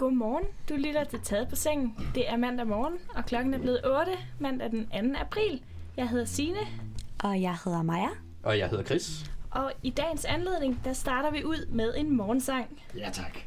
Godmorgen. Du lytter til Taget på sengen. Det er mandag morgen, og klokken er blevet 8, mandag den 2. april. Jeg hedder Sine, Og jeg hedder Maja. Og jeg hedder Chris. og i dagens anledning, der starter vi ud med en morgensang. Ja, tak.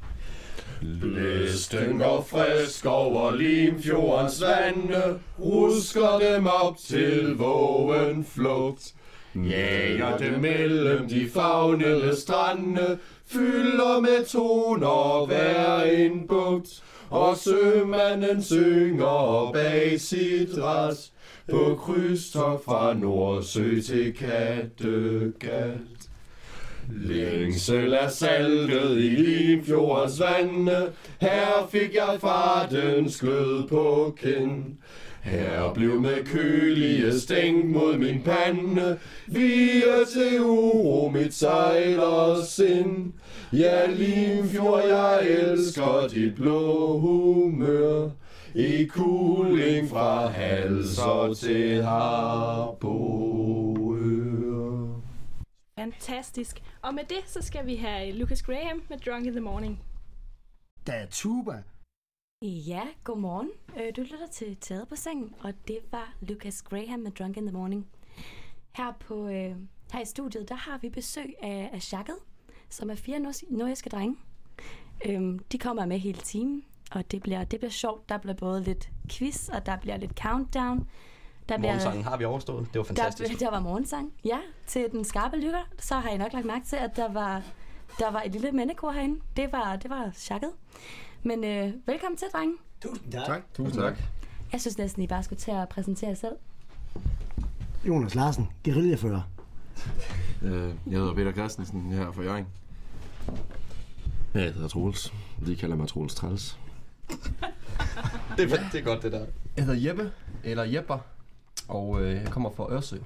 Listen går frisk over Limfjordens vande, rusker dem op til vågen flugt. Jager dem mellem de fagnede strande, fylder med toner hver en bugt. Og sømanden synger bag sit ras på krydstog fra Nordsø til Kattegat. Længsel er saltet i Limfjordens vande, her fik jeg fartens glød på kind. Her blev med kølige stænk mod min pande, Vire til uro mit sejler sind. Ja, Limfjord, jeg elsker dit blå humør, i kuling fra halser til harboør. Fantastisk. Og med det, så skal vi have Lucas Graham med Drunk in the Morning. Der er tuba. Ja, godmorgen. Øh, Du lytter til Taget på sengen, og det var Lucas Graham med Drunk in the Morning. Her, på, øh, her i studiet, der har vi besøg af, af Shakket, som er fire nordjyske drenge. Øhm, de kommer med hele timen, og det bliver, det bliver sjovt. Der bliver både lidt quiz, og der bliver lidt countdown. Der Morgensangen har vi overstået. Det var fantastisk. Der, der var morgensang. Ja, til den skarpe lytter, så har I nok lagt mærke til, at der var, der var et lille mandekor herinde. Det var, det var chakket. Men øh, velkommen til, drenge. Tusind tak. Tak. Tusind tak. Jeg synes næsten, I bare skulle til at præsentere jer selv. Jonas Larsen, guerillafører. Øh, Jeg hedder Peter Christensen, jeg er her fra Jørgen. Jeg hedder Troels. De kalder mig Troels Træls. Det, er, det er godt, det der. Jeg hedder Jeppe, eller Jepper, og øh, jeg kommer fra Ørsø.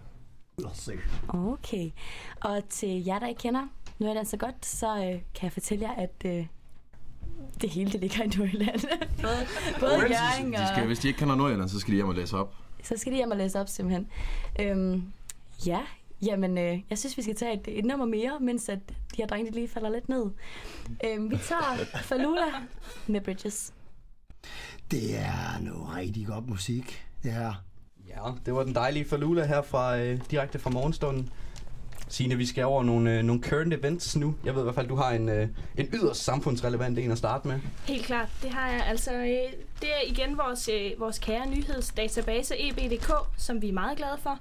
Se. Okay. Og til jer, der ikke kender Nordjylland så godt, så øh, kan jeg fortælle jer, at øh, det hele det ligger i Nordjylland. både både Jørgen De skal, og... hvis de ikke kender Nordjylland, så skal de hjem og læse op. Så skal de hjem og læse op, simpelthen. Øhm, ja, jamen, øh, jeg synes, vi skal tage et, et nummer mere, mens at de her drenge lige falder lidt ned. Øhm, vi tager Falula med Bridges. Det er noget rigtig godt musik, det her. Ja, det var den dejlige Falula her fra, øh, direkte fra morgenstunden. Signe, vi skal over nogle, øh, nogle current events nu. Jeg ved i hvert fald, du har en, øh, en yderst samfundsrelevant en at starte med. Helt klart, det har jeg. Altså, øh, det er igen vores, øh, vores kære nyhedsdatabase EBDK, som vi er meget glade for,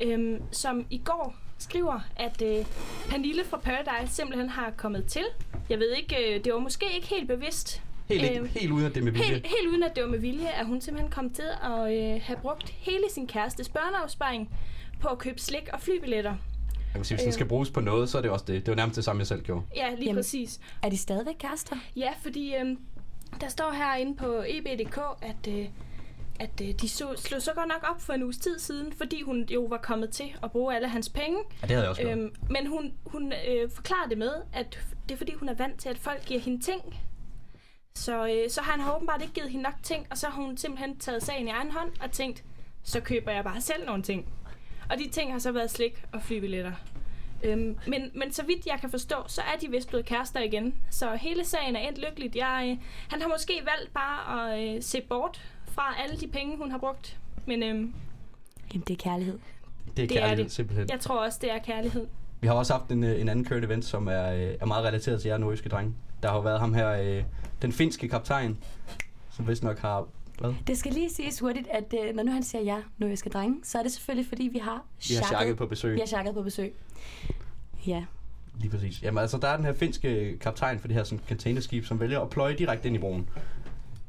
øhm, som i går skriver, at øh, Pernille fra Paradise simpelthen har kommet til. Jeg ved ikke, øh, det var måske ikke helt bevidst, Helt, Øhm, helt uden at det med vilje. helt, helt uden at det var med vilje, at hun simpelthen kom til at øh, have brugt hele sin kærestes børneafsparing på at købe slik og flybilletter. Jeg kan sige, hvis den skal bruges på noget, så er det også det. Det var nærmest det samme, jeg selv gjorde. Ja, lige Jamen. Præcis. Er de stadigvæk kærester? Ja, fordi øh, der står herinde på EBDK, at, øh, at øh, de så, slog så godt nok op for en uges tid siden, fordi hun jo var kommet til at bruge alle hans penge. Ja, det havde jeg også gjort. Øhm, men hun, hun øh, forklarer det med, at det er fordi, hun er vant til, at folk giver hende ting. Så, øh, så har han har åbenbart ikke givet hende nok ting, og så har hun simpelthen taget sagen i egen hånd og tænkt, så køber jeg bare selv nogle ting. Og de ting har så været slik og flybilletter. Øhm, men, men så vidt jeg kan forstå, så er de vist blevet kærester igen. Så hele sagen er endt lykkeligt. Jeg, øh, han har måske valgt bare at øh, se bort fra alle de penge, hun har brugt. Men øhm, Jamen, det er kærlighed. Det er det er kærlighed, det. simpelthen. jeg tror også, det er kærlighed. Vi har også haft en, øh, en anden current event, som er, øh, er meget relateret til jer nordjyske drenge. Der har jo været ham her, øh, den finske kaptajn, som vist nok har... Hvad? Det skal lige siges hurtigt, at øh, når nu han siger ja, nu jeg skal drenge, så er det selvfølgelig, fordi vi har Vi har chakket på besøg. Vi har chakket på besøg. Ja. Lige præcis. Jamen altså, der er den her finske kaptajn for det her sådan, containerskib, som vælger at pløje direkte ind i broen.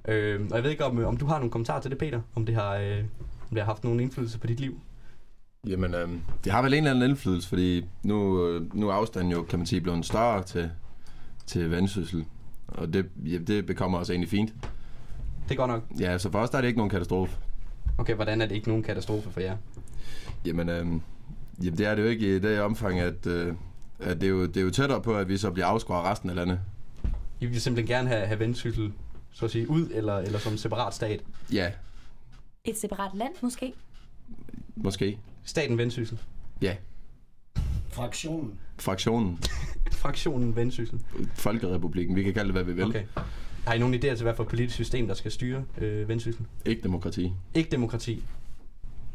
Øh, og jeg ved ikke, om, øh, om du har nogle kommentarer til det, Peter? Om det har, øh, om det har haft nogen indflydelse på dit liv? Jamen, øh, det har vel en eller anden indflydelse, fordi nu, øh, nu er afstanden jo, kan man sige, blevet større til, til vandsyssel. Og det, ja, det bekommer os egentlig fint. Det er godt nok. Ja, så for os der er det ikke nogen katastrofe. Okay, hvordan er det ikke nogen katastrofe for jer? Jamen, øh, jamen det er det jo ikke i det omfang, at, øh, at det, er jo, det er jo tættere på, at vi så bliver afskåret af resten af landet. I vil simpelthen gerne have, have vendsyssel, så at sige, ud, eller, eller som separat stat. Ja, Et separat land, måske? måske. Staten vendsyssel. Ja, Fraktionen. fraktionen. Fraktionen vendsyssel. Folkerepublikken. Vi kan kalde det, hvad vi vil. Okay. Har I nogen idéer til, hvad for et politisk system, der skal styre øh, Vendsyssel? Ikke demokrati. Ikke demokrati.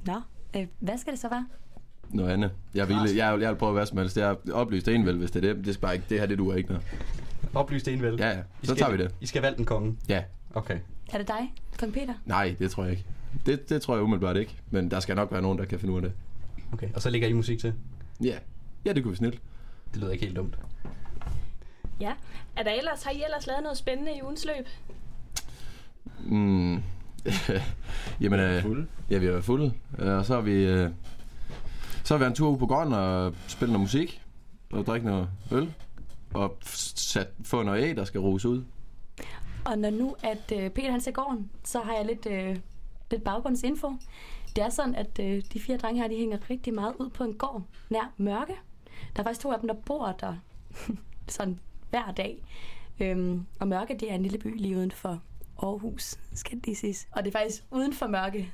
Nå, øh, hvad skal det så være? Noget andet. Jeg vil, jeg, vil, jeg vil prøve at være som helst. Jeg er oplyst en vel, hvis det er det. Det, skal bare ikke, det her, det duer ikke noget. Oplyst envælde. Ja, ja. I Så skal- tager vi det. I skal valge den konge. Ja. Okay. Er det dig, kong Peter? Nej, det tror jeg ikke. Det, det tror jeg umiddelbart ikke. Men der skal nok være nogen, der kan finde ud af det. okay. Og så lægger I musik til. Ja. Ja, det kunne vi snilt. Det lyder ikke helt dumt. Ja. Er der ellers, har I ellers lavet noget spændende i ugens løb? Mm. Jamen, øh, Fulde. ja, vi har været fulde. Øh, Og så har vi... Øh, så har vi været en tur ude på gården og spille noget musik. Og drikke noget øl. Og sat, få noget æg, der skal ruse ud. Og når nu, at øh, Peter han ser gården, så har jeg lidt, øh, lidt baggrundsinfo. Det er sådan, at øh, de fire drenge her, de hænger rigtig meget ud på en gård nær Mørke. Der er faktisk to af dem, der bor der sådan hver dag. Øhm, og Mørke, det er en lille by lige uden for Aarhus, skal det siges. Og det er faktisk uden for Mørke.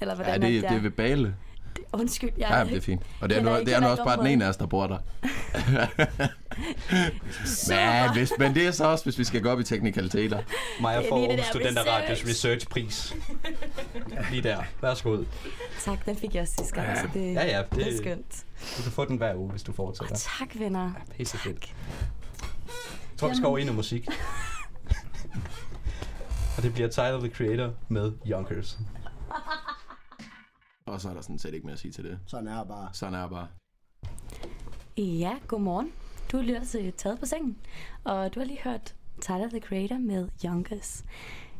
Eller Ja, hvordan det, er det er ved Bale. Undskyld, jeg Ja, det er fint. Og det er, nu, det er nu også bare den ene af os, der bor der. Men, hvis, men det er så også, hvis vi skal gå op i teknikaliteter. Maja er får Aarhus der Studenterradios research. researchpris. Lige der. Værsgo. Tak, den fik jeg også sidste gang, så det, Ja, ja. det er Det, skønt. du kan få den hver uge, hvis du fortsætter. tak, venner. Pisse fedt. Jeg tror, vi skal over i noget musik. Og det bliver Tyler, the Creator med Yonkers. Og så er der sådan set ikke mere at sige til det. Sådan er bare. Sådan er bare. Ja, godmorgen. Du lytter til Taget på sengen, og du har lige hørt Tyler, the Creator med Youngers.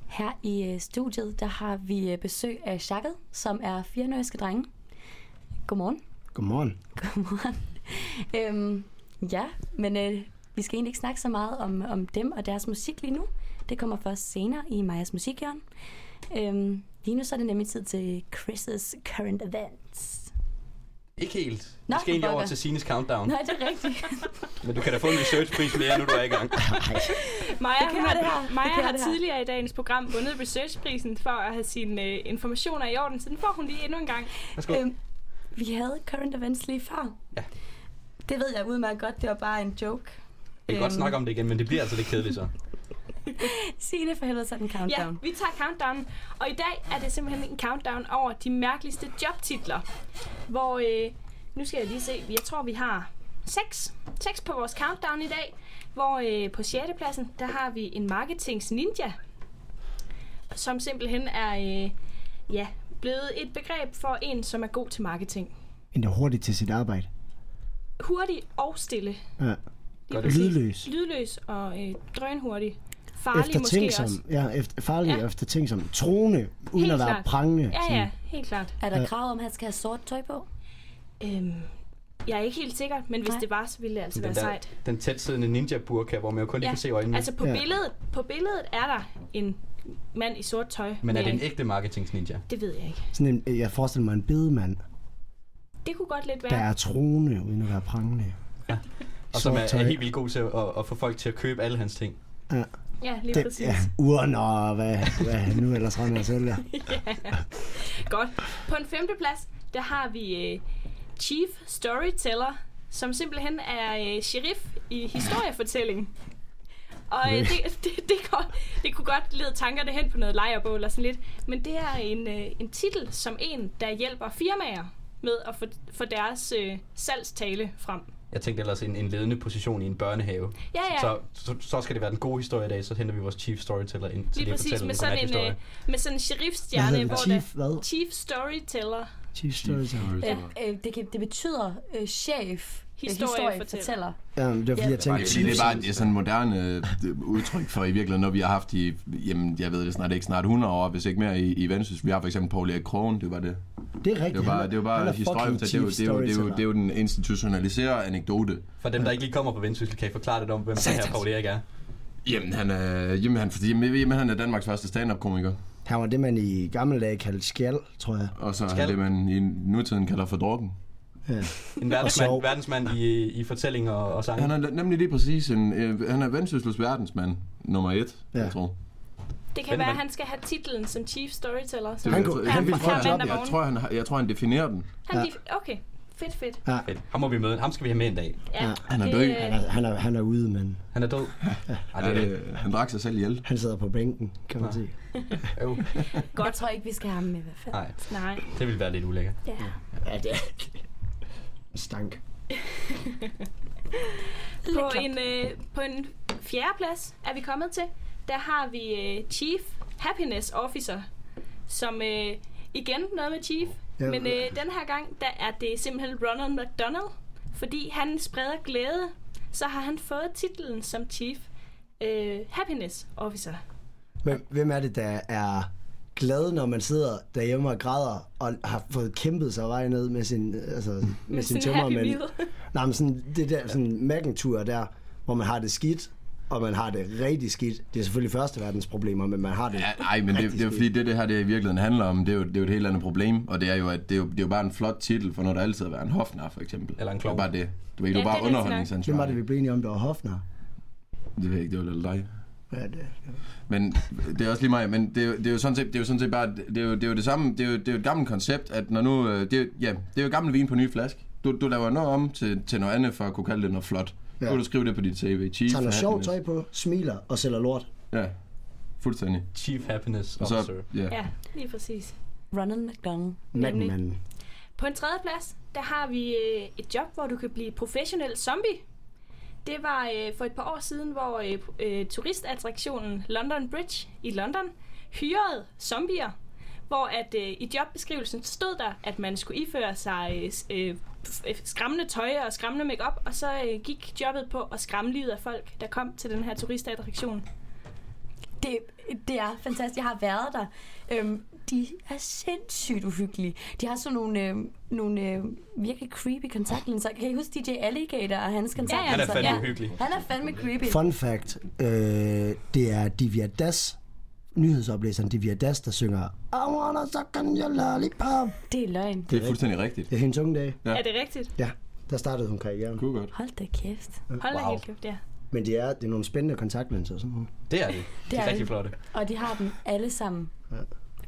Her i øh, studiet, der har vi øh, besøg af Shakket, som er fire nøjske drenge. Godmorgen. Godmorgen. Godmorgen. øhm, ja, men øh, vi skal egentlig ikke snakke så meget om, om dem og deres musik lige nu. Det kommer først senere i Majas musikhjørn. Øhm, lige nu så er det nemlig tid til Chris' Current Events. Ikke helt. Nå, vi skal egentlig over til Sines Countdown. Nej, det er rigtigt. Men du kan da få en researchpris mere, nu du er i gang. Maja, Det kan hun jeg, det har, her. Det Maja kan jeg, har det her. tidligere i dagens program vundet researchprisen for at have sine øh, informationer i orden, så den får hun lige endnu en gang. Værsgo. Øhm, vi havde current events lige før. Ja. Det ved jeg udmærket godt, det var bare en joke. Vi kan godt snakke om det igen, men det bliver altså lidt kedeligt så. Signe for helvede, så den Ja, countdown. vi tager countdown. Og i dag er det simpelthen en countdown over de mærkeligste jobtitler. Hvor, øh, nu skal jeg lige se, jeg tror vi har seks. Seks på vores countdown i dag. Hvor øh, på 6. pladsen, der har vi en marketings ninja. Som simpelthen er, øh, ja, blevet et begreb for en, som er god til marketing. En, der er hurtigt til sit arbejde. Hurtig og stille. Ja. Lige Godt. præcis. Lydløs. Lydløs og øh, drønhurtig. Farlig måske Eftertænksom. også. Ja, efter, farlig Ja. ja. eftertænksom. Troende, uden Helt at være klart. prangende. Ja, ja, helt klart. Er der Ja. krav om, at han skal have sort tøj på? Øhm, jeg er ikke helt sikker, men hvis Nej. det var, så ville det altså Den, være der, sejt. den tætsiddende ninja burka, hvor man jo kun lige Ja, kan se øjnene. Altså på, Ja. billedet, på billedet er der en mand i sort tøj. men er det en ægte marketingsninja? Det ved jeg ikke. Sådan en, jeg forestiller mig en bedemand, Det kunne godt lidt der være. er troende, uden at være prangende. Og som er, er helt vildt god til at, at få folk til at købe alle hans ting. Ja, lige Det, præcis. ja, urn og hvad, hvad nu ellers render jeg selv, ja. Godt. På en femte plads, der har vi øh, Chief Storyteller, som simpelthen er øh, sheriff i historiefortælling. Og øh, det, det, det, går, det kunne godt lede tankerne hen på noget lejrbål og sådan lidt. Men det er en, øh, en titel som en, der hjælper firmaer med at få, få deres øh, salgstale frem. Jeg tænkte ellers en, en ledende position i en børnehave. Ja, ja. Så, så, så skal det være den gode historie i dag, så henter vi vores chief storyteller ind til Lige at præcis, med sådan en, godnathistorie. øh, med sådan en Hvad sheriffstjerne, hedder hvor det? der... Chief, hvad? Chief Storyteller. Chief Storyteller. Ja, øh, det, kan, det betyder øh, chef. Historiefortæller. historiefortæller. Ja, det var fordi, Ja. jeg tænkte, Det, det er bare det er sådan en moderne øh, udtryk for i virkeligheden, når vi har haft i, jamen jeg ved det snart ikke, snart 100 år, hvis ikke mere i, i Vendsyssel. Vi har for eksempel Paul Erik Krogen, det var det. det er rigtigt. Det var bare, han det var bare han er historie, fucking det, er jo, det, er jo, det, er jo, det er jo den institutionaliserede anekdote. For dem, der ikke lige kommer på Vendsyssel, kan I forklare lidt om, hvem den her Paul Erik er? Jamen han er, jamen, han, fordi, jamen, jamen, han er Danmarks første stand-up-komiker. Han var det, man i gamle dage kaldte skjald, tror jeg. Og så er Skal- det, man i nutiden kalder for drukken. Ja. En verdensmand, sjov. verdensmand i, i fortællinger og, og sange. Han er nemlig lige præcis en, øh, han er Vendsyssels verdensmand nummer et, Ja. jeg tror. Det kan Men- være, at men- han skal have titlen som Chief Storyteller. Så Han jeg, kunne- tror- han jeg, ville tror, få jeg, job. jeg, tror, han, har- jeg tror, han definerer den. han ja. Okay, fedt, fedt. Ja, Fedt. Ham må vi møde. Ham skal vi have med en dag. Ja, Ja, han er død. han er, han er, han er ude, men Han er død. Ej, det er det. Øh, han drak sig selv ihjel. han sidder på bænken, kan man Ja. sige. Jo. Jeg tror ikke, vi skal have ham med i hvert fald. Nej, Nej. det ville være lidt ulækkert. Ja. Ja, det er stank. På en, øh, på en fjerde plads er vi kommet til. Der har vi øh, Chief Happiness Officer, som øh, igen noget med Chief. Ja. Men øh, den her gang, der er det simpelthen Ronald McDonald. Fordi han spreder glæde, så har han fået titlen som Chief øh, Happiness Officer. Men hvem er det, der er glad, når man sidder derhjemme og græder, og har fået kæmpet sig vej ned med sin, altså, med, med sin tømmermænd? meal. Nej, men sådan, det der sådan Macken-tur der, hvor man har det skidt, og man har det rigtig skidt. Det er selvfølgelig første verdens problemer, men man har det Ja, nej, men det, det er jo fordi, det, det her det i virkeligheden handler om, det er, jo, det er jo et helt andet problem, og det er jo, at det er jo, det er jo bare en flot titel for noget, der altid har været en hofnar, for eksempel. Eller en Det er bare det. Du ved, du Ja, er bare det er underholdningsansvarlig. Hvem var det, vi blev enige om, der var Hofner? Det ved jeg ikke, det var lidt dig. Ja, det, Men det er også lige meget, men det er, jo- det er jo sådan set, det er jo sådan set bare, det er jo det, er jo det samme, det er jo, det er jo et gammelt koncept, at når nu, øh, det er, jo- ja, det er jo gammel vin på ny flaske. Du, du laver noget om til, til noget andet, for at kunne kalde det noget flot. Ja. Kan du skrive det på dit CV. Chief tager noget sjovt tøj på, smiler og sælger lort. Ja, fuldstændig. Chief Happiness Og så, Officer. ja. Ja, lige præcis. Ronald McDonald. Macken-manden. På en tredje plads, der har vi øh, et job, hvor du kan blive professionel zombie. Det var øh, for et par år siden, hvor øh, turistattraktionen London Bridge i London hyrede zombier, hvor at øh, i jobbeskrivelsen stod der, at man skulle iføre sig øh, øh, skræmmende tøj og skræmmende makeup, og så øh, gik jobbet på at skræmme livet af folk, der kom til den her turistattraktion. Det, det er fantastisk. Jeg har været der. Øhm, de er sindssygt uhyggelige. De har sådan nogle, øh, nogle øh, virkelig creepy kontaktlinser. Kan I huske DJ Alligator og hans kontaktlinser? Han er fandme ja. uhyggelig. Han er fandme creepy. Fun fact, øh, det er Divya Das, nyhedsoplæseren Divya Das, der synger I wanna suck on your lollipop. Det er løgn. Det er fuldstændig rigtigt. Det er hendes unge dage. Ja. Er det rigtigt? Ja, der startede hun karrieren. Kunne godt. Hold da kæft. Hold da Wow. helt kæft, ja. Men det er, det er nogle spændende kontaktlinser og sådan noget. Det er det. Det er, er rigtig flotte. Og de har dem alle sammen.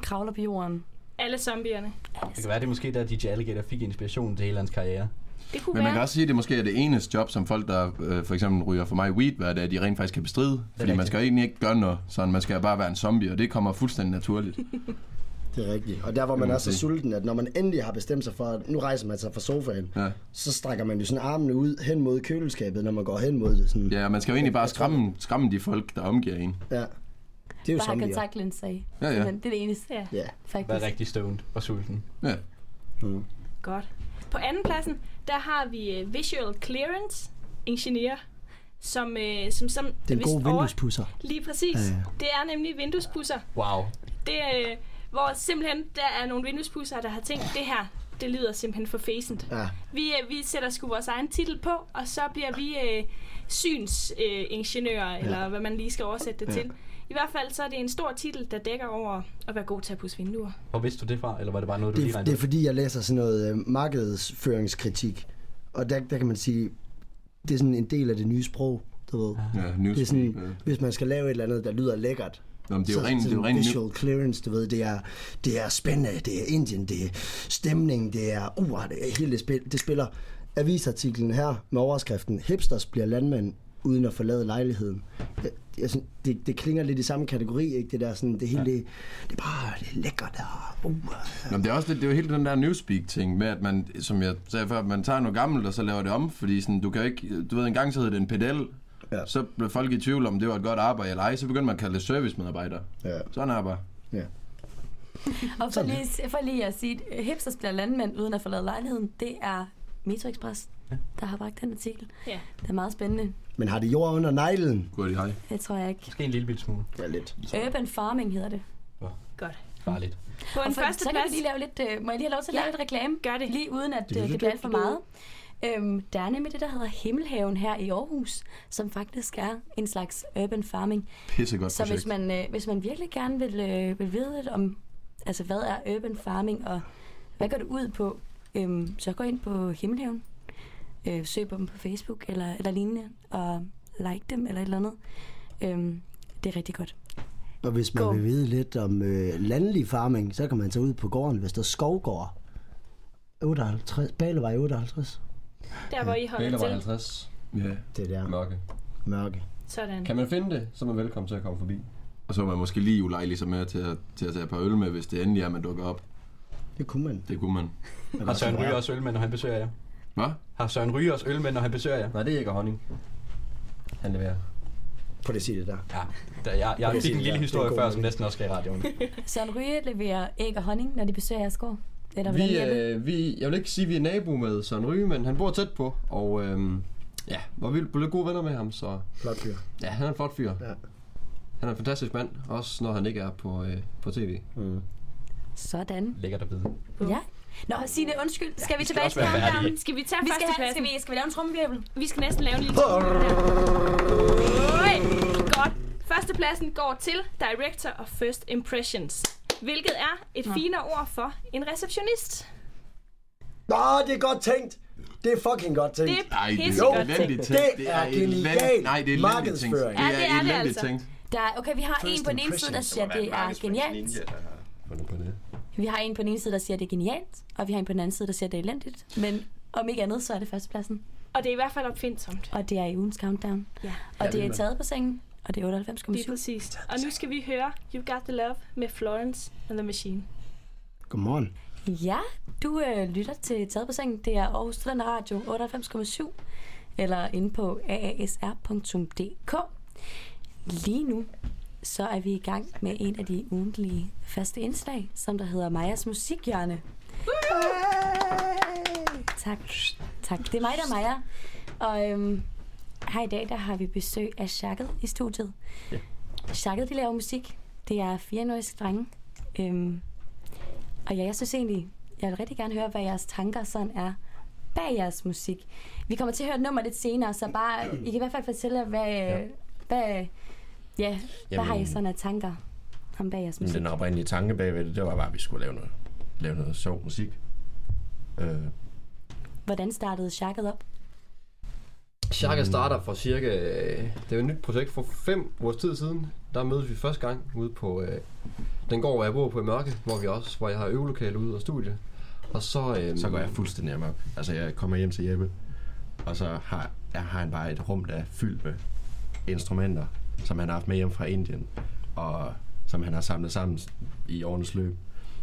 Kravler på jorden. Alle zombierne. Det kan være, det er måske der DJ Alligator fik inspiration til hele hans karriere. Det kunne Men man være. kan også sige, at det måske er det eneste job, som folk, der øh, for eksempel ryger for mig weed, hvad det er, de rent faktisk kan bestride. Fordi man skal jo egentlig ikke gøre noget, sådan man skal bare være en zombie, og det kommer fuldstændig naturligt. Det er rigtigt. Og der, hvor man er så sulten, at når man endelig har bestemt sig for, at nu rejser man sig fra sofaen, Ja. så strækker man jo sådan armene ud hen mod køleskabet, når man går hen mod det. Sådan. Ja, man skal jo egentlig bare skræmme, skræmme de folk, der omgiver en. ja. Det er jo Bare kontaktlinser i. Ja, ja. Det er det eneste, Ja. Ja. faktisk. Være rigtig stoned og sulten. Ja. Godt. På anden pladsen, der har vi øh, Visual Clearance Ingeniør, som, øh, som, som Den gode vinduespusser. Lige præcis. Ja, ja. Det er nemlig vinduespusser. Wow. Det er, øh, hvor simpelthen der er nogle vinduespusser, der har tænkt, det her, det lyder simpelthen for facent. Ja. Vi, øh, vi sætter sgu vores egen titel på, og så bliver vi øh, synsingeniører, øh, ingeniører, eller hvad man lige skal oversætte det Ja. til. I hvert fald så er det en stor titel, der dækker over at være god til at pusse vinduer. Hvor vidste du det fra, eller var det bare noget, du lige Det, regnede det er fordi, jeg læser sådan noget øh, markedsføringskritik. Og der, der kan man sige, det er sådan en del af det nye sprog, du ved. Ja, Det er sådan, ja. hvis man skal lave et eller andet, der lyder lækkert, Nå, men det er jo så- rent, det er jo sådan rent visual clearance, du ved, det er, det er spændende, det er Indien, det er stemning, det er, uh, det er hele det, spil, det spiller. Avisartiklen her med overskriften, hipsters bliver landmænd uden at forlade lejligheden. Jeg, jeg synes, det, det klinger lidt i samme kategori, ikke? Det der sådan, det hele, det, det er bare det er lækkert og, uh, Nå, men det er også det, det er jo hele den der newspeak-ting med, at man, som jeg sagde før, man tager noget gammelt, og så laver det om, fordi sådan, du kan ikke, du ved, en gang så hed det en pedel, Ja. ja. så blev folk i tvivl om, det var et godt arbejde eller ej, så begyndte man at kalde det servicemedarbejder. ja, Sådan er bare. ja. Og for lige, for lige at sige, at hipsters bliver landmænd uden at forlade lejligheden, det er Metro Express, der har bragt den artikel. Ja. Det er meget spændende. Men har det jord under neglen? De hej. Det tror jeg ikke. Måske en lille bitte smule. Ja, lidt. Urban farming hedder det. Godt. Farligt. På en første så kan plads, vi lige lave lidt, øh, må jeg lige have lov til at Ja, lave lidt reklame? gør det. Lige uden at Det det, vil det bliver alt for meget. Øhm, der er nemlig det, der hedder Himmelhaven her i Aarhus, som faktisk er en slags urban farming. Pissegodt Så projekt. hvis man, øh, hvis man virkelig gerne vil, øh, vil vide lidt om, altså hvad er urban farming, og hvad går det ud på, øhm, så gå ind på Himmelhaven, øh, søg på dem på Facebook eller, eller lignende, og like dem eller et eller andet. Øhm, det er rigtig godt. Og hvis man Gå. vil vide lidt om øh, landlig farming, så kan man tage ud på gården, hvis der er skovgård. 58. Bale var i 58. Der, hvor I holder til. 50. Ja. Det er der. Mørke. Mørke. Sådan. Kan man finde det, så er man velkommen til at komme forbi. Og så var man måske lige ulejlig sig med til at, til at tage et par øl med, hvis det endelig er, man dukker op. Det kunne man. Det kunne man. Har Søren Ryge også øl med, når han besøger jer? Hvad? Har Søren Ryge også øl med, når han besøger jer? Nej, det er ikke honning. Han leverer. På det sige det der. Ja. Der, jeg jeg fik en lille er historie før, som næsten også skal i radioen. Søren Ryge leverer æg og honning, når de besøger jeres gård. Eller Vi, det? øh, vi, jeg vil ikke sige, at vi er nabo med Søren Ryge, men han bor tæt på. Og øhm, ja, hvor vi blev gode venner med ham, så Flot fyr. ja, han er en flot fyr. Ja. Han er en fantastisk mand, også når han ikke er på, øh, på tv. Mm. Sådan. Lækkert at vide. Ja. Nå, Signe, undskyld. Skal vi tilbage til countdown? Skal vi tage Vi skal, have, skal, vi, skal vi lave en trummevirvel? Vi skal næsten lave en lille Oj, Godt. Førstepladsen går til Director of First Impressions, hvilket er et finere ord for en receptionist. Nå, det er godt tænkt. Det er fucking godt tænkt. Det er Ej, det er pissegodt elendigt tænkt. tænkt. Det er genial elendigt- Nej, det er markedsføring. Ja, det er er det altså. tænkt. Der, er- okay, vi har First en på den ene side, der siger, at det er genialt. Fundet på det. Vi har en på den ene side, der siger, at det er genialt. Og vi har en på den anden side, der siger, at det er elendigt. Men om ikke andet, så er det førstepladsen. Og det er i hvert fald opfindsomt. Og det er i ugens countdown. Ja. Og det er taget på sengen. Og det er Lige 98,7. præcis. Og nu skal vi høre You Got The Love med Florence and the Machine. Godmorgen. Ja, du øh, lytter til Taget på sengen. Det er Aarhus Studenter Radio 98,7. Eller inde på aasr.dk. Lige nu, så er vi i gang med en af de ugentlige faste indslag, som der hedder Majas Musikhjørne. Tak. Tak. Det er mig, der er Maja. Og øhm, her i dag, der har vi besøg af Shakket i studiet. Ja. Shakket, de laver musik. Det er fire nordiske drenge. Øhm, og ja, jeg synes egentlig, jeg vil rigtig gerne høre, hvad jeres tanker sådan er bag jeres musik. Vi kommer til at høre et nummer lidt senere, så bare, I kan i hvert fald fortælle, hvad, ja. hvad, ja, hvad Jamen- har I sådan af tanker om bag jeres musik? Den oprindelige tanke bagved det, det var bare, at vi skulle lave noget, lave noget sjov musik. Øh, Hvordan startede Shakket op? Shaka starter for cirka... øh, Det er et nyt projekt for fem ugers tid siden. Der mødtes vi første gang ude på øh, den gård, hvor jeg bor på i Mørke, hvor, vi også, hvor jeg har øvelokale ude og studie. Og så... Øh, så går jeg fuldstændig amok. Altså, jeg kommer hjem til Jeppe, og så har, jeg har han bare et rum, der er fyldt med instrumenter, som han har haft med hjem fra Indien, og som han har samlet sammen i årenes løb.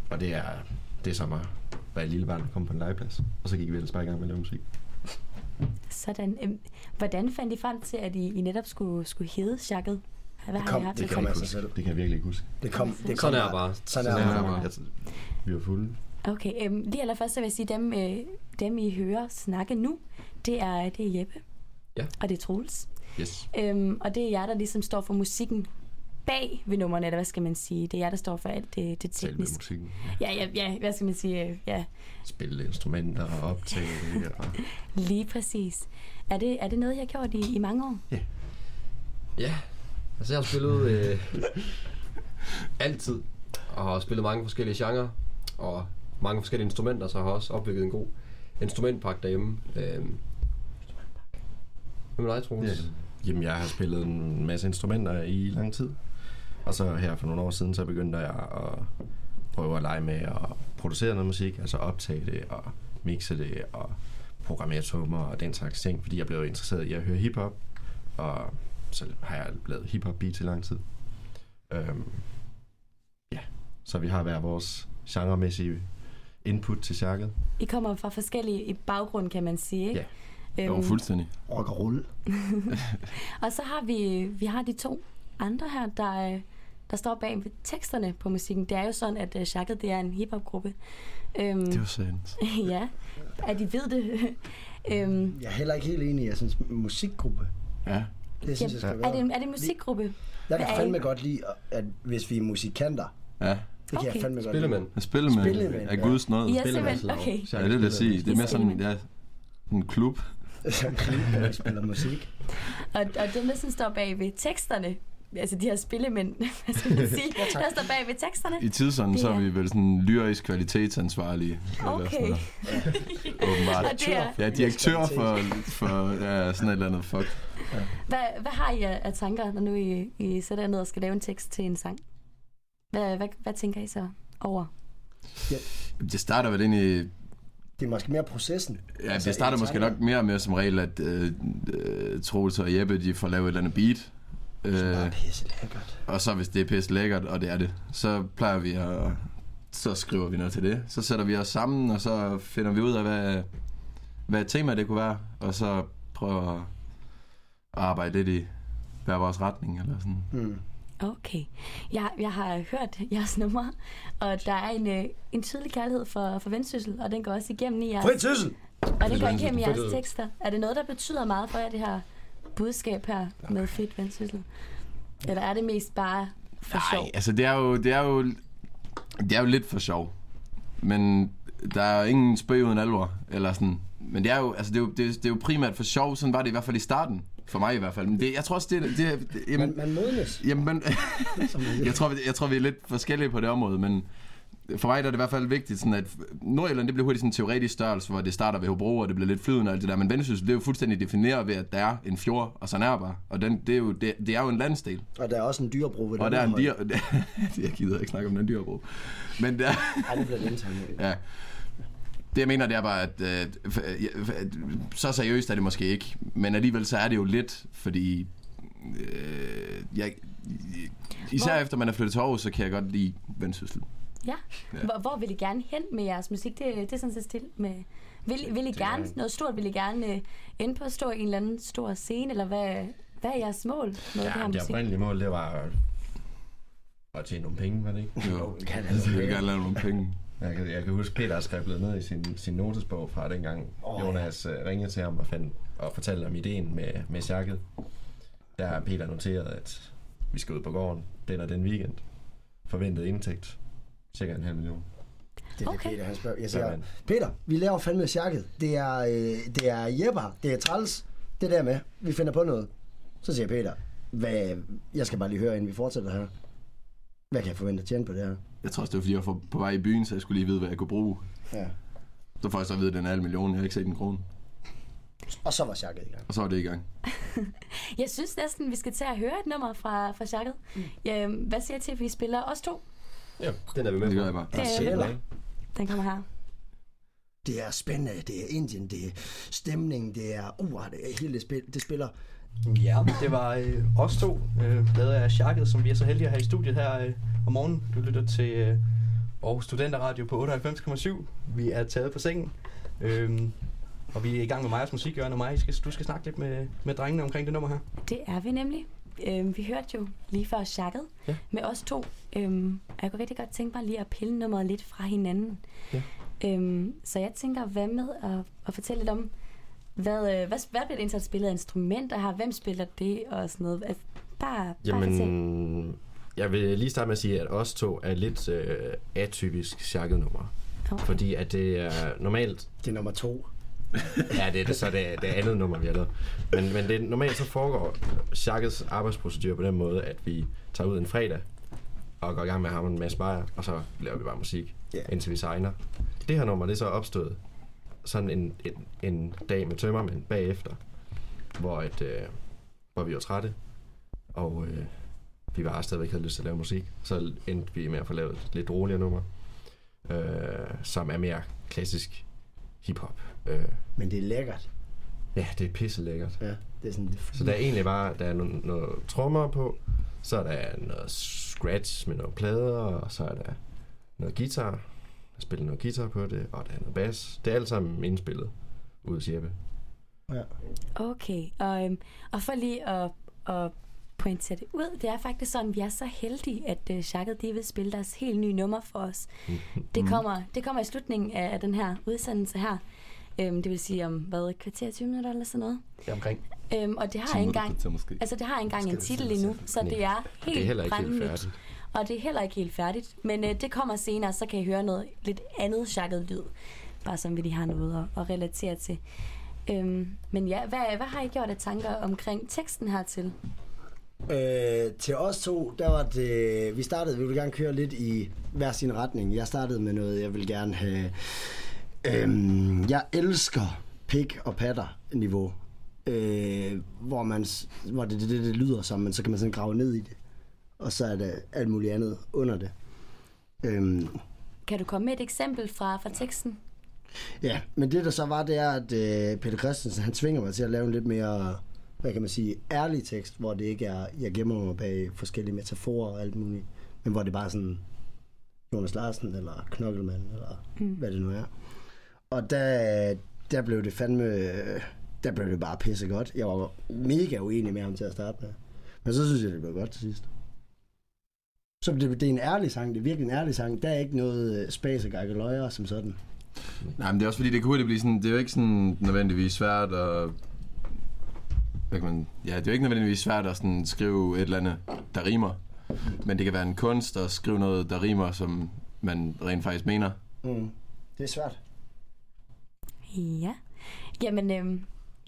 Og det er, det er som at være et lille barn, der kommer på en legeplads. Og så gik vi ellers bare i gang med at lave musik. Sådan, øhm, hvordan fandt I frem til, at I, I netop skulle, skulle hedde Shakket? Hvad har kom- I haft det kom af sig selv. Det kan jeg virkelig ikke huske. Det kom, det kom Sådan er det bare. Sådan er Sådan det er bare. det. Jeg, vi var fulde. Okay, øhm, lige allerførst så vil jeg sige, dem, øh, dem I hører snakke nu, det er, det er Jeppe. Ja. Og det er Troels. Yes. Øhm, og det er jer, der ligesom står for musikken bag ved nummerne, eller hvad skal man sige? Det er jer, der står for alt det, det Selve tekniske. musikken. Ja, ja, ja, hvad skal man sige? Øh, Ja, Spille instrumenter og optage det. Og lige præcis. Er det, er det noget, jeg har gjort i, i mange år? Ja, altså jeg har spillet øh, altid, og har spillet mange forskellige genrer, og mange forskellige instrumenter, så jeg har også opbygget en god instrumentpakke derhjemme. Øh, hvad med dig, Troels? Ja. Jamen, jeg har spillet en masse instrumenter i lang tid. Og så her for nogle år siden, så begyndte jeg at prøve at lege med at producere noget musik, altså optage det og mixe det og programmere trommer og den slags ting, fordi jeg blev interesseret i at høre hiphop, og så har jeg lavet hiphop beats i lang tid. Øhm, ja, så vi har hver vores genremæssige input til cirket. I kommer fra forskellige i baggrund, kan man sige, ikke? Ja. Øhm, Jo, fuldstændig. Rock og rulle. Og så har vi, vi har de to andre her, der, øh, der står bag ved teksterne på musikken. Det er jo sådan, at uh, Shakket, det er en hiphopgruppe. Øhm, Det var sandt. ja, at de ved det. øhm, Jeg er heller ikke helt enig. Jeg synes, musikgruppe, Ja. det synes jeg skal er, være. det, en- er det en musikgruppe? Jeg kan er fandme godt lide, at hvis vi er musikanter, Ja. det kan Okay. jeg fandme godt. Spillemænd. Med Spillemænd, af ja. Guds. I er Spillemænd. okay. Ja, det vil jeg sige. Det er mere sådan, ja, en klub. Som hvor vi spiller musik. Og, og dem, der sådan står bag ved teksterne, altså de her spillemænd, hvad skal man sige, der står bag ved teksterne. I tidsånden, så er vi vel sådan lyrisk kvalitetsansvarlige. eller Okay. sådan noget. Åbenbart. Og det er, Ja, direktør for, for ja, sådan et eller andet fuck. hvad, hvad har I af tanker, når nu I, I sætter jer ned og skal lave en tekst til en sang? Hvad, hvad, hvad tænker I så over? Det starter vel egentlig... det er måske mere processen. Ja, Altså, det starter måske nok mere med som regel, at øh, øh, Troels og Jeppe, de får lavet et eller andet beat. Det er Øh, pisse lækkert. og så hvis det er pisse lækkert, og det er det, så plejer vi at... Så skriver vi noget til det. Så sætter vi os sammen, og så finder vi ud af, hvad, hvad tema det kunne være. Og så prøver at arbejde lidt i hver vores retning, eller sådan. Mm. Okay. Jeg, jeg har hørt jeres nummer, og der er en, øh, en tydelig kærlighed for, for vendsyssel, og den går også igennem i jeres, Frit syssel! og den går igennem i jeres tekster. Er det noget, der betyder meget for jer, det her budskab her med frit vendsyssel? Eller er det mest bare for sjov? Nej, altså det er jo, det er jo, det er jo lidt for sjov. Men der er jo ingen spøg uden alvor, eller sådan. Men det er jo, altså det er jo, det, er, det er jo primært for sjov, sådan var det i hvert fald i starten. For mig i hvert fald. Men det, jeg tror også, det, er- det, det jamen, Man, man modnes. jamen, man jeg, tror, vi- jeg tror, vi er lidt forskellige på det område, men for mig der er det i hvert fald vigtigt, sådan at Nordjylland, det bliver hurtigt sådan en teoretisk størrelse, hvor det starter ved Hobro, og det bliver lidt flydende og alt det der, men Vendsyssel, det er jo fuldstændig defineret ved, at der er en fjord, og sådan er bare. Og den, det, er jo, det, det er jo en landsdel. Og der er også en dyrebro ved Og der er en dyr... jeg gider ikke snakke om den dyrbro. Men der, Ej, det bliver indtaget. ja. Det jeg mener, det er bare, at, øh, ja, f- så seriøst er det måske ikke. Men alligevel så er det jo lidt, fordi... Øh, jeg, især Hvor- efter man er flyttet til Aarhus, så kan jeg godt lide Vendsyssel. Ja. Ja. Hvor, hvor vil I gerne hen med jeres musik? Det, det er sådan set stille med... Vil, vil I gerne noget stort? Vil I gerne øh, ind på at stå i en eller anden stor scene? Eller hvad, hvad er jeres mål med det her Ja, det musik? oprindelige mål, det var at tjene nogle penge, var det ikke? Jo, kan jeg vil gerne lave nogle penge. Jeg kan, jeg kan huske, Peter har skrevet ned i sin, sin notesbog fra dengang oh, ja. Jonas uh, ringede til ham og, fandt, og fortalte om ideen med, med sjakket. Der har Peter noteret, at vi skal ud på gården den og den weekend. Forventet indtægt, cirka en halv million. Det er Okay. Peter, han spørger. Jeg siger, Sådan. Peter, vi laver fandme sjakket. Det er, øh, det er Jeppe, det er Træls. Det der med, vi finder på noget. Så siger Peter, hvad, jeg skal bare lige høre, inden vi fortsætter her. Hvad kan jeg forvente at tjene på det her? Jeg tror også, det var fordi, jeg var på vej i byen, så jeg skulle lige vide, hvad jeg kunne bruge. Ja. Så får jeg så at vide, at den er en halv million. Jeg har ikke set en krone. Og så var sjakket i gang. Og så var det i gang. Jeg synes næsten, vi skal til at høre et nummer fra, fra Sjakket. Mm. Ja, hvad siger I til, at vi spiller os to? Ja, den er vi med Det på. gør jeg bare. Det er sjæler. Den kommer her. Det er spændende, det er Indien, det er stemning, det er... Uh, det er hele det, spil, det spiller... Ja, det var øh, os to, øh, lavet af Sjakket, som vi er så heldige at have i studiet her øh, om morgenen. Du lytter til øh, Aarhus Studenterradio på 98,7. Vi er taget på sengen. Øh, og vi er i gang med Majas musikhjørne, og Maja, skal, du skal snakke lidt med, med drengene omkring det nummer her. Det er vi nemlig. Øhm, vi hørte jo lige før Sjakket Ja. med os to. Og jeg kunne rigtig godt tænke mig lige at pille nummeret lidt fra hinanden. Ja. Øhm, så jeg tænker, hvad med at, at fortælle lidt om, hvad, øh, hvad, hvad bliver det indsat spillet af instrumenter her? Hvem spiller det og sådan noget? Altså, bare, bare. Jamen, jeg vil lige starte med at sige, at os to er lidt øh, atypisk sjakket nummer. Okay. Fordi at det er normalt Det er nummer to. Ja, det er det, så det, det andet nummer, vi har lavet. Men, men det, normalt så foregår Sjakkets arbejdsprocedur på den måde, at vi tager ud en fredag og går i gang med at have en masse bajer, og så laver vi bare musik, Ja. indtil vi signer. Det her nummer, det er så opstået sådan en, en, en dag med tømmermænd bagefter, hvor, et, øh, hvor vi var trætte, og øh, vi bare stadigvæk havde lyst til at lave musik. Så endte vi med at få lavet et lidt roligere nummer, øh, som er mere klassisk hiphop. Øh, Men det er lækkert. Ja, det er pisse lækkert. Ja, det er sådan... Så der er egentlig bare, der er noget, noget trommer på, så er der noget scratch med nogle plader, og så er der noget guitar. Jeg spiller noget guitar på det, og der er noget bass. Det er alt sammen indspillet ud af Jeppe. Okay, og, øhm, og for lige at, at pointere det ud, det er faktisk sådan, vi er så heldige, at uh, Sjakket de vil spille deres helt nye nummer for os. Det kommer, det kommer i slutningen af den her udsendelse her. Øhm, det vil sige om, hvad, et kvarter, 20 minutter eller sådan noget. Det er omkring. Øhm, og det har ikke engang, altså det har engang en titel endnu, så det er helt Det er heller ikke helt færdigt. Og det er heller ikke helt færdigt. Men øh, det kommer senere, så kan I høre noget lidt andet chakket lyd. Bare som vi lige har noget at, at relatere til. Øhm, men ja, hvad, hvad har I gjort af tanker omkring teksten hertil? Øh, til os to, der var det... Vi startede, vi ville gerne køre lidt i hver sin retning. Jeg startede med noget, jeg vil gerne have... øh, jeg elsker pik og patter niveau. Øh, hvor, man, hvor det, det, det, det lyder som, men så kan man sådan grave ned i det. Og så er der alt muligt andet under det. Øhm, Kan du komme med et eksempel fra, fra teksten? Ja, men det der så var, det er, at øh, Peter Christensen, han tvinger mig til at lave en lidt mere, hvad kan man sige, ærlig tekst, hvor det ikke er, jeg gemmer mig bag forskellige metaforer og alt muligt, men hvor det bare er sådan Jonas Larsen eller Knokkelmann, eller mm. hvad det nu er. Og der, der blev det fandme, der blev det bare pisse godt. Jeg var mega uenig med ham til at starte med. Men så synes jeg, det blev godt til sidst. Så det, det er en ærlig sang, det er virkelig en ærlig sang. Der er ikke noget øh, spas og gakkeløjer som sådan. Nej, men det er også fordi, det kunne hurtigt blive sådan, det er jo ikke sådan nødvendigvis svært at... Hvad kan man, ja, det er jo ikke nødvendigvis svært at sådan skrive et eller andet, der rimer. Men det kan være en kunst at skrive noget, der rimer, som man rent faktisk mener. Mm. Det er svært. Ja. Jamen, øh,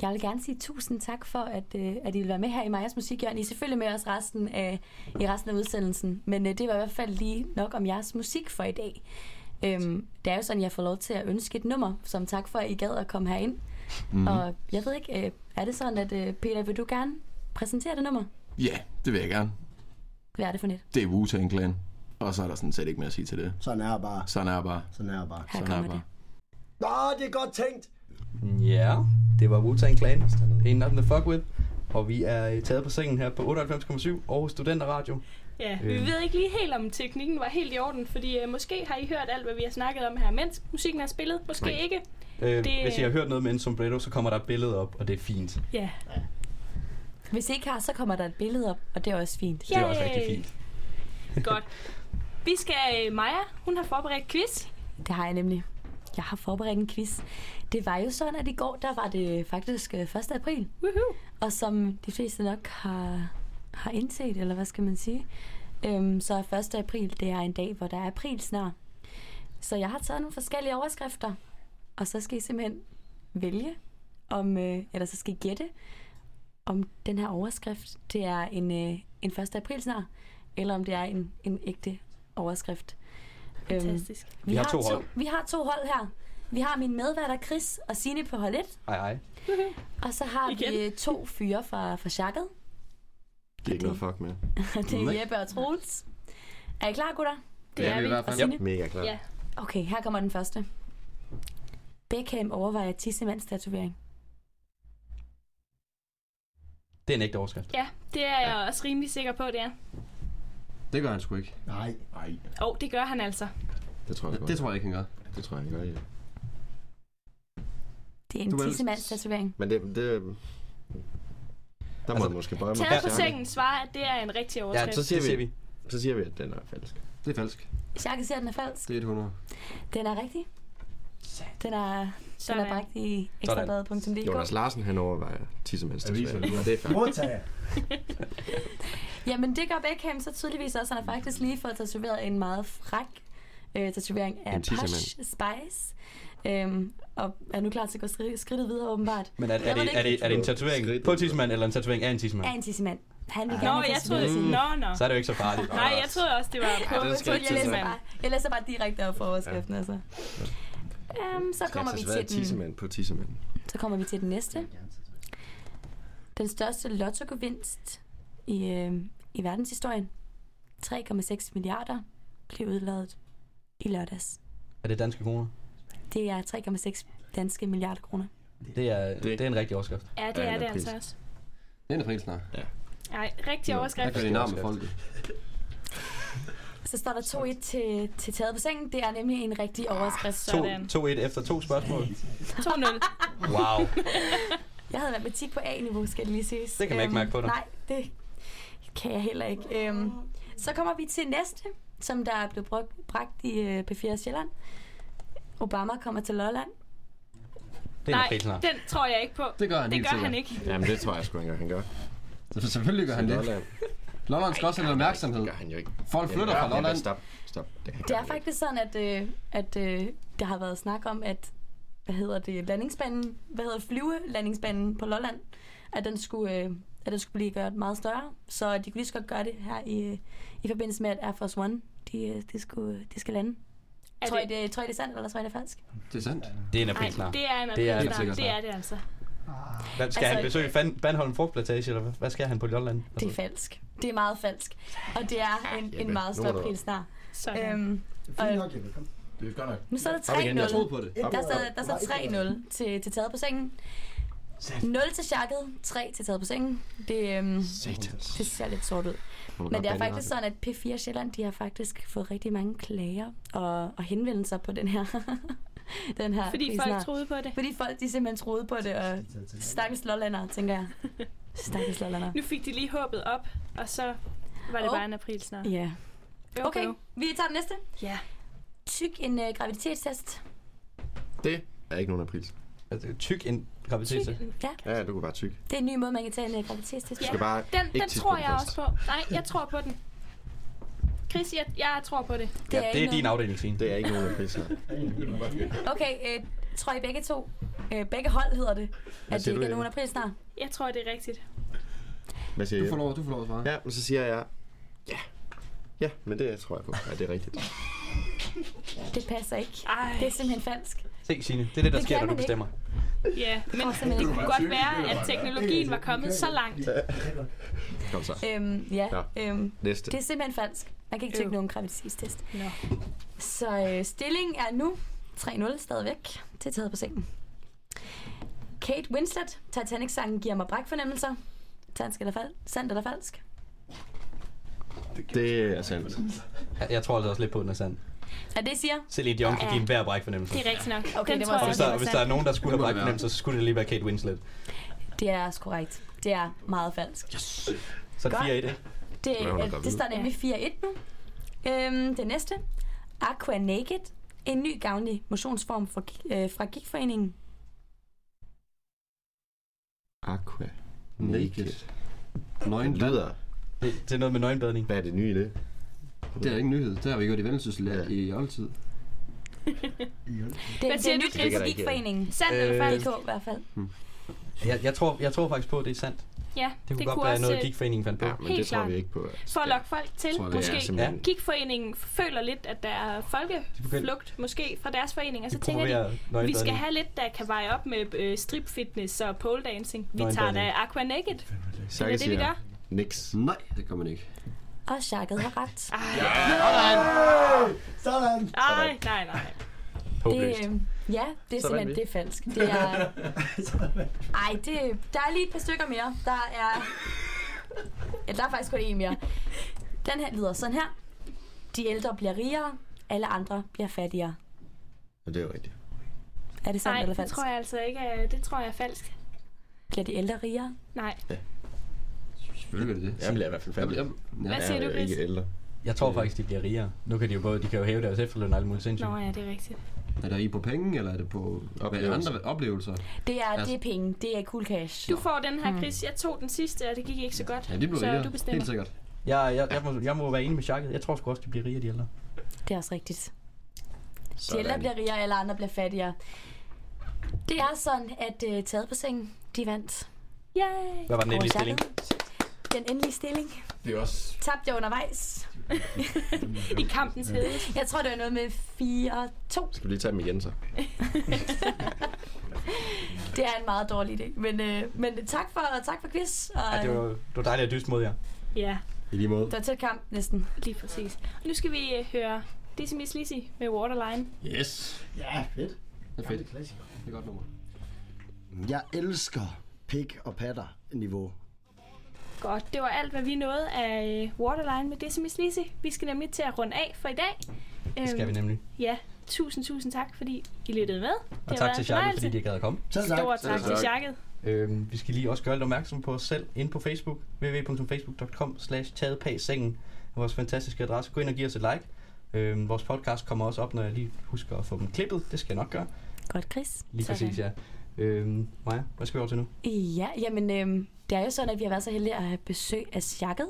jeg vil gerne sige tusind tak for, at, øh, at I vil være med her i Majas Musikhjørn. I er selvfølgelig med os resten af, i resten af udsendelsen, men øh, det var i hvert fald lige nok om jeres musik for i dag. Øhm, det er jo sådan, jeg får lov til at ønske et nummer, som tak for, at I gad at komme herind. Mm. Og jeg ved ikke, øh, er det sådan, at øh, Peter, vil du gerne præsentere det nummer? Ja, det vil jeg gerne. Hvad er det for net? Det er Wu-Tang Clan. Og så er der sådan set ikke mere at sige til det. Sådan er bare. Sådan er bare. Sådan er bare. Her Sådan er jeg det. bare. Nå, det er godt tænkt. Ja, det var Wu-Tang Clan. Ain't nothing to fuck with. Og vi er øh, taget på sengen her på 98,7 Aarhus Studenteradio. Ja, vi Øhm. ved ikke lige helt, om teknikken var helt i orden, fordi øh, måske har I hørt alt, hvad vi har snakket om her, mens musikken er spillet. Måske Nej. ikke. Øh, Det- Hvis I har hørt noget med en sombrero, så kommer der et billede op, og det er fint. Ja. Hvis I ikke har, så kommer der et billede op, og det er også fint. Det er også rigtig Yay. fint. Godt. Vi skal, øh, Maja, hun har forberedt quiz. Det har jeg nemlig. Jeg har forberedt en quiz. Det var jo sådan, at i går, der var det faktisk øh, 1. april. Woohoo. Og som de fleste nok har, har indset, eller hvad skal man sige, øhm, så er 1. april, det er en dag, hvor der er april snart. Så jeg har taget nogle forskellige overskrifter, og så skal I simpelthen vælge, om, øh, eller så skal I gætte, om den her overskrift, det er en, øh, en 1. april snart, eller om det er en, en ægte overskrift. Øhm, Fantastisk. Vi har to hold. Vi har to hold her. Vi har min medværter Chris og Signe på hold 1, Ej, ej. og så har Igen. vi øh, to fyre fra, fra Sjakket. Det er ikke noget fuck med. det er Jeppe og Troels. Er I klar, gutter? Det Ja, er vi vi. i hvert fald. Mega klar. Ja. Okay, her kommer den første. Beckham overvejer tissemands tatovering. Det er en ægte overskrift. Ja, det er jeg også rimelig sikker på, det er. Det gør han sgu ikke. Nej. Nej. Åh, oh, det gør han altså. Det tror jeg Det, godt. det tror jeg ikke, han gør. det tror jeg, han gør, ja. Det er en tissemands tatovering. Men det... det der må Altså, du måske bøje mig. Taget på sengen svarer, at det er en rigtig Ja, overskrift. så siger, Det siger vi, så siger vi, at den er falsk. Det er falsk. Sjakket siger, at den er falsk. Det er et 100. Den er rigtig. Den er, den Sådan. er bragt i ekstrabladet.dk. Jonas Larsen, han overvejer tissemands Aviser, tatovering. Og det er. Modtag. Jamen, det gør Beckham så tydeligvis også. Han har faktisk lige fået tatoveret en meget fræk øh, tatovering af En. Posh Spice. Øhm, og er nu klar til at gå skri- skridtet videre, åbenbart. Men er, er, det, det er, det, er det en tatovering på tissemand, eller en tatovering af en tissemand? Er en tissemand. Han vil Nå, gerne have jeg troede... sin- Nå, nå. Så er det jo ikke så farligt. Nej, jeg troede også, det var på Ja, den jeg, læser bare, jeg læser bare direkte op for overskriften, ja. altså. Um, så, kommer vi til den, tissemand på tissemand. så kommer vi til den næste. Den største lottogevinst i, øh, i verdenshistorien. 3,6 milliarder blev udladet i lørdags. Er det danske kroner? Det er 3,6 danske milliarder kroner. Det er, det, Det- det er en rigtig overskrift. Ja, det Ja, er en det altså også. Det er en april snart. Nej, rigtig Der overskrift. kan vi nærme med folket. Så står der 2-1 til, til taget på sengen. Det er nemlig en rigtig overskrift. Sådan. 2-1 efter to spørgsmål. 2-0. Wow. Jeg havde matematik på A-niveau, skal det lige siges. Det kan man ikke Øhm, mærke på dig. Nej, det kan jeg heller ikke. Øhm, så kommer vi til næste, som der er blevet brugt, bragt i øh, P4 Sjælland. Obama kommer til Lolland. Det er Nej, den tror jeg ikke på. Det gør han Det gør sikkert. han ikke. Jamen, det tror jeg sgu ikke han gør. Så selvfølgelig gør han det. Lolland. Lolland skal også have noget opmærksomhed. Det gør han jo ikke. Folk flytter fra Lolland. Stop, stop. Det, Det er faktisk sådan, at, øh, at øh, der har været snak om, at hvad hedder det, landingsbanen, hvad hedder flyvelandingsbanen på Lolland, at den skulle, øh, at den skulle blive gjort meget større. Så de kunne lige så godt gøre det her i, i forbindelse med, at Air Force One, de, de, skulle, de skal lande. Er tror, I, det, det, tror I, det er sandt, eller tror I, det er falsk? Det er sandt. Det er en nej, april snart. det er en Det er Det er det altså. Hvad, skal Altså- han besøge Fan, Bandholm Frugtplantage, eller hvad, skal han på Lolland? Det er falsk. Det er meget falsk. Og det er en, en meget stor snart. Sådan. Øhm, Fint nok, Jeppe. Kom. Det er godt nok. Nu står der Op igen, jeg 3-0. troede på det. Der står, der står 3-0 til, til taget på sengen. 0 til chakket, 3 til taget på sengen. Det, øhm, det ser lidt sort ud. Men det er faktisk sådan, at P4 Sjælland, de har faktisk fået rigtig mange klager og, og henvendelser på den her, den her Fordi folk her. troede på det. Fordi folk, de simpelthen troede på det, og stakkels lollandere, tænker jeg. Stakkels lollandere. Nu fik de lige håbet op, og så var det Åh. bare en april snart. Ja. Jo, Okay, jo. vi tager den næste. Ja. Tyk en uh, graviditetstest. Det er ikke nogen april. Altså, tyk en graviditet. Ja, Ja, du kan bare tyk. det er en ny måde, man kan tage en uh, graviditetstest. Du skal bare Den, den tror jeg også på. Nej, jeg tror på den. Chris, jeg, jeg tror på det. Ja, det er ikke din noget- afdeling, Signe. Det er ikke nogen april her. Okay, øh, tror I begge to, øh, begge hold hedder det, at det ikke er nogen april snart? Jeg tror, det er rigtigt. Hvad siger Du får lov, du får lov at svare. Ja, men så siger jeg... Ja. Ja, men det tror jeg på. Ja, det er rigtigt. Det passer ikke. Ej. Det er simpelthen falsk. Se, Signe, det er det, der Det sker, når du man ikke. Ja, men det kunne godt være, at teknologien var kommet så langt. Kom så. Øhm, ja, øhm, Næste. det er simpelthen falsk. Man kan ikke tjekke nogen graviditetstest. Nå. Så øh, stillingen er nu 3-0 stadigvæk til taget på sengen. Kate Winslet, Titanic-sangen giver mig brækfornemmelser. Sandt eller, fal- sandt eller falsk? Det er sandt. Jeg, jeg tror altså også lidt på, at den er sand. Er det, siger? Selv i Dion kan Ja. give en hver brækfornemmelse. Det er rigtigt nok. Okay, den det var Og hvis der, hvis der er nogen, der skulle have brækfornemmelser, så skulle det lige være Kate Winslet. Det er også korrekt. Det er meget falsk. Så er det Godt. 4-1, ikke? Det, er øh, det står nemlig 4-1 nu. Øhm, det næste. Aqua Naked. En ny gavnlig motionsform for, øh, fra Gigforeningen. Aqua. Naked. Nøgen Det lyder... Det, det er noget med nøgenbadning. Hvad er det nye i det? Det er ikke en nyhed. Det har vi gjort i Vendsyssel Ja. i oldtid. Det, Hvad det siger er du, Chris? fra Gigforeningen. Sandt eller Øh, falsk? DK i hvert fald. Jeg, jeg, tror, jeg tror faktisk på, at det er sandt. Ja, Det kunne godt være noget, Gigforeningen fandt på. Ja, men Helt det tror klart. vi ikke på. For at lokke folk til, Tror det måske. simpelthen- Gigforeningen føler lidt, at der er folkeflugt, måske fra deres forening, og så tænker de, vi skal have lidt, der kan veje op med øh, strip fitness og pole dancing. Vi tager da Aqua Naked. Det Så er det, vi gør. Nix. Nej, det kommer man ikke. Og Sjakket har ret. Sådan. Ej, nej, nej. Håbløst. Det, øh, ja, det er Så simpelthen det er falsk. Det er, ej, det, der er lige et par stykker mere. Der er... Ja, der er faktisk kun en mere. Den her lyder sådan her. De ældre bliver rigere, alle andre bliver fattigere. Ja, det er jo rigtigt. Er det sandt Nej, eller det falsk? tror jeg altså ikke. er- Det tror jeg er falsk. Bliver de ældre rigere? Nej. Selvfølgelig er det det. Jeg bliver i hvert fald Hvad siger jeg du, er jo Chris? ikke ældre. Jeg tror faktisk, de bliver rigere. Nu kan de jo både, de kan jo hæve deres efterløn og alt muligt sindssygt. Nå ja, det er rigtigt. Er der i på penge, eller er det på Oplevelser. andre oplevelser? Det er, Altså- det er penge. Det er cool cash. Du får den her, Chris. Jeg tog den sidste, og det gik ikke så godt. Ja, det bliver så rigere. du bestemmer. Helt sikkert. Jeg, jeg, jeg, må, jeg må være enig med Jacques. Jeg tror sgu også, de bliver rigere, de ældre. Det er også rigtigt. De Sådan. ældre bliver rigere, alle andre bliver fattigere. Det er sådan, at uh, taget på sengen, de vandt. Yay! Hvad var den endelige stilling? Den endelige stilling. Det er også... Tabte jeg undervejs. I kampens hede. Jeg tror, det var noget med 4-2. Skal vi lige tage dem igen så? Det er en meget dårlig idé. Men, øh, men tak for, tak for quiz. Og, Ja, det var, det var dejligt at dyste mod jer. Ja, I lige måde. det var tæt kamp næsten. lige præcis. Og nu skal vi øh, høre Dizzy Miss Lizzy med Waterline. Yes. Ja, fedt. Det er fedt. klassiker. Det er godt nummer. Jeg elsker pik og patter niveau. Godt, det var alt, hvad vi nåede af øh, Waterline med Dizzy Miss Lizzy. Vi skal nemlig til at runde af for i dag. Det skal vi nemlig. Ja, tusind, tusind tak, fordi I lyttede med. Det Og tak til Jacques, fordi de gad at komme. Selv tak. Stort tak Selv til tak. Jacques. Øhm, vi skal lige også gøre lidt opmærksom på os selv inde på Facebook. www.facebook.com slash sengen Vores fantastiske adresse. Gå ind og giv os et like. Øhm, vores podcast kommer også op, når jeg lige husker at få dem klippet. Det skal jeg nok gøre. Godt, Chris. Lige Sådan. præcis, ja. Øhm, Maja, hvad skal vi over til nu? Ja, jamen, øhm, det er jo sådan, at vi har været så heldige at have besøg af Sjakket.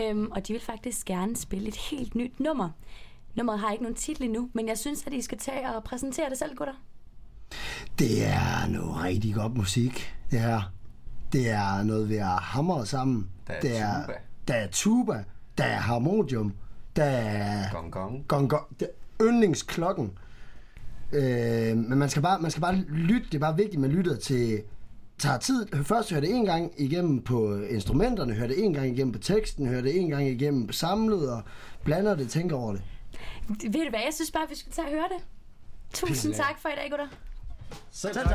Øhm, og de vil faktisk gerne spille et helt nyt nummer. Nummeret har ikke nogen titel endnu, men jeg synes, at I skal tage og præsentere det selv, gutter. Det er noget rigtig godt musik, det her. Det er noget, vi har hamret sammen. Der er det er, tuba. Der er tuba. Der er harmonium. Der er Gong gong. gong, gong. Det er yndlingsklokken. Øh, men man skal, bare, man skal bare lytte. Det er bare vigtigt, at man lytter til... Tager tid. Først hører det en gang igennem på instrumenterne, hører det en gang igennem på teksten, hører det en gang igennem samlet og blander det, tænker over det. Ved du hvad, jeg synes bare, vi skal tage og høre det. Tusind tak for i dag, gutter. Selv tak.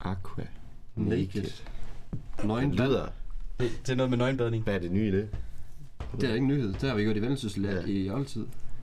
Aqua. Naked. Nøgen Det lyder... Det, det er noget med nøgenbadning. Hvad er det nye i det? Det er ikke nyhed. Det har vi gjort i Vendsyssel Ja. ja. i altid.